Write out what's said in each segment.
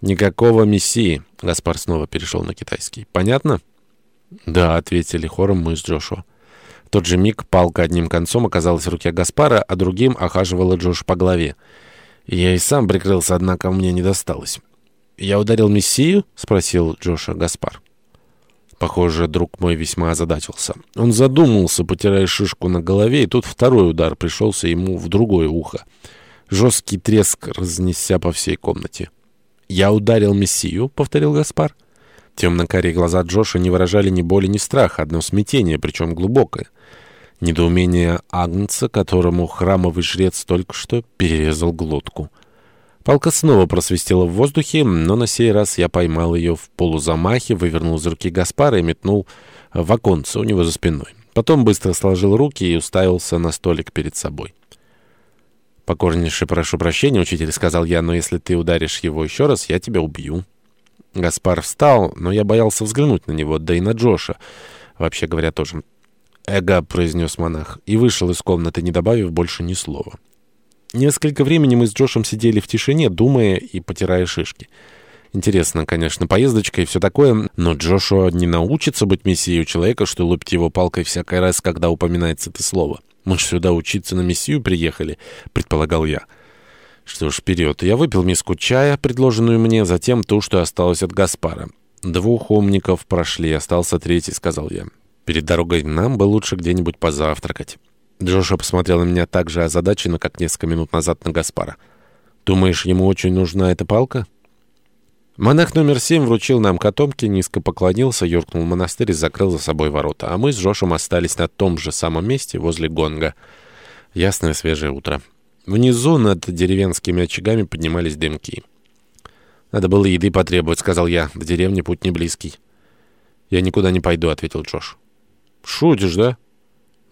«Никакого мессии», — Гаспар снова перешел на китайский. «Понятно?» «Да», — ответили хором мы с Джошуа. В тот же миг палка одним концом оказалась в руке Гаспара, а другим охаживала Джош по голове. Я и сам прикрылся, однако мне не досталось. «Я ударил мессию?» — спросил Джоша Гаспар. Похоже, друг мой весьма озадачился. Он задумался, потирая шишку на голове, и тут второй удар пришелся ему в другое ухо. Жесткий треск разнесся по всей комнате. «Я ударил Мессию», — повторил Гаспар. Темно-карие глаза Джоша не выражали ни боли, ни страха, одно смятение, причем глубокое. Недоумение Агнца, которому храмовый жрец только что перерезал глотку. Палка снова просвистела в воздухе, но на сей раз я поймал ее в полузамахе, вывернул из руки Гаспара и метнул в оконце у него за спиной. Потом быстро сложил руки и уставился на столик перед собой. «Покорнейше прошу прощения, учитель», — сказал я, — «но если ты ударишь его еще раз, я тебя убью». Гаспар встал, но я боялся взглянуть на него, да и на Джоша. Вообще говоря, тоже. «Эго», — произнес монах, и вышел из комнаты, не добавив больше ни слова. Несколько времени мы с Джошем сидели в тишине, думая и потирая шишки. Интересно, конечно, поездочка и все такое, но Джошуа не научится быть мессией у человека, что лупит его палкой всякий раз, когда упоминается это слово. Мы же сюда учиться на мессию приехали, предполагал я. Что ж, вперед. Я выпил миску чая, предложенную мне, затем ту, что осталось от Гаспара. Двух умников прошли, остался третий, сказал я. Перед дорогой нам бы лучше где-нибудь позавтракать. Джоша посмотрел на меня так же озадаченно, как несколько минут назад на Гаспара. «Думаешь, ему очень нужна эта палка?» Монах номер семь вручил нам котомки, низко поклонился, юркнул в монастырь и закрыл за собой ворота. А мы с Джошем остались на том же самом месте, возле гонга. Ясное свежее утро. Внизу над деревенскими очагами поднимались дымки. «Надо было еды потребовать», — сказал я. «До деревни путь не близкий». «Я никуда не пойду», — ответил Джош. «Шутишь, да?»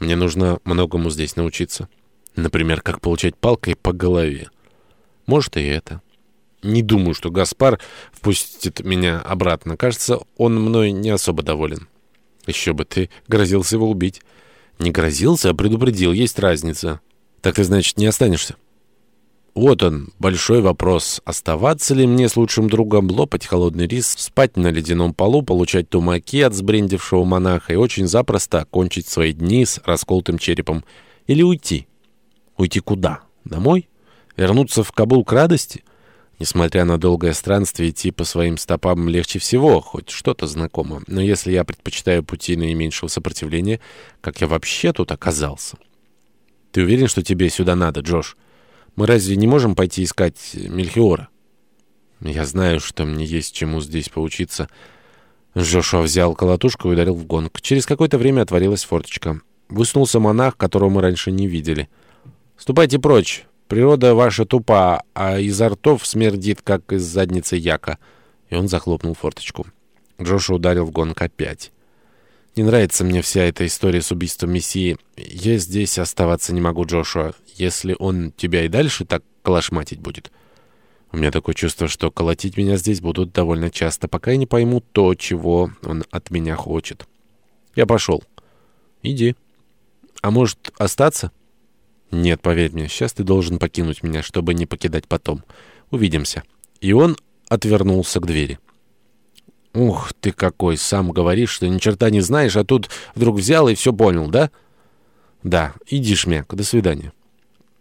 «Мне нужно многому здесь научиться. Например, как получать палкой по голове. Может, и это». Не думаю, что Гаспар впустит меня обратно. Кажется, он мной не особо доволен. Еще бы ты грозился его убить. Не грозился, а предупредил. Есть разница. Так ты, значит, не останешься? Вот он, большой вопрос. Оставаться ли мне с лучшим другом лопать холодный рис, спать на ледяном полу, получать тумаки от сбрендившего монаха и очень запросто окончить свои дни с расколотым черепом? Или уйти? Уйти куда? Домой? Вернуться в Кабул к радости? — Несмотря на долгое странствие, идти по своим стопам легче всего, хоть что-то знакомо. Но если я предпочитаю пути наименьшего сопротивления, как я вообще тут оказался? Ты уверен, что тебе сюда надо, Джош? Мы разве не можем пойти искать Мельхиора? Я знаю, что мне есть чему здесь поучиться. Джошуа взял колотушку и ударил в гонг. Через какое-то время отворилась форточка. Высунулся монах, которого мы раньше не видели. «Ступайте прочь!» Природа ваша тупа, а изо ртов смердит, как из задницы яка». И он захлопнул форточку. Джоша ударил в гонг опять. «Не нравится мне вся эта история с убийством Мессии. Я здесь оставаться не могу, Джошуа, если он тебя и дальше так калашматить будет. У меня такое чувство, что колотить меня здесь будут довольно часто, пока я не пойму то, чего он от меня хочет. Я пошел. Иди. А может, остаться?» «Нет, поверь мне, сейчас ты должен покинуть меня, чтобы не покидать потом. Увидимся». И он отвернулся к двери. «Ух ты какой! Сам говоришь, что ни черта не знаешь, а тут вдруг взял и все понял, да?» «Да, иди, шмяк, до свидания».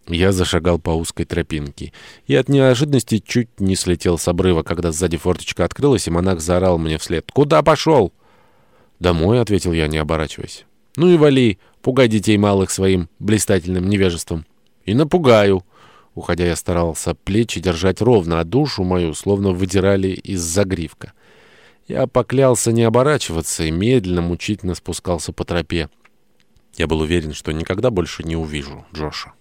Я зашагал по узкой тропинке и от неожиданности чуть не слетел с обрыва, когда сзади форточка открылась, и монах заорал мне вслед. «Куда пошел?» «Домой», — ответил я, не оборачиваясь. «Ну и вали, пугай детей малых своим блистательным невежеством». «И напугаю». Уходя, я старался плечи держать ровно, а душу мою словно выдирали из загривка. Я поклялся не оборачиваться и медленно, мучительно спускался по тропе. Я был уверен, что никогда больше не увижу Джоша.